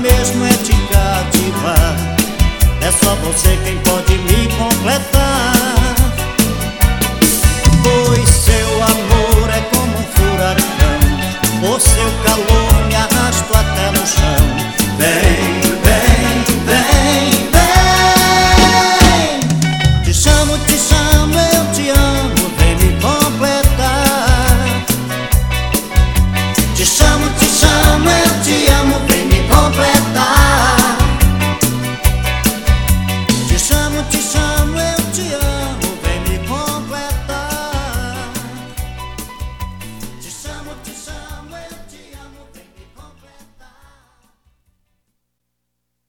mesmo é te cativar. É só você quem pode me completar.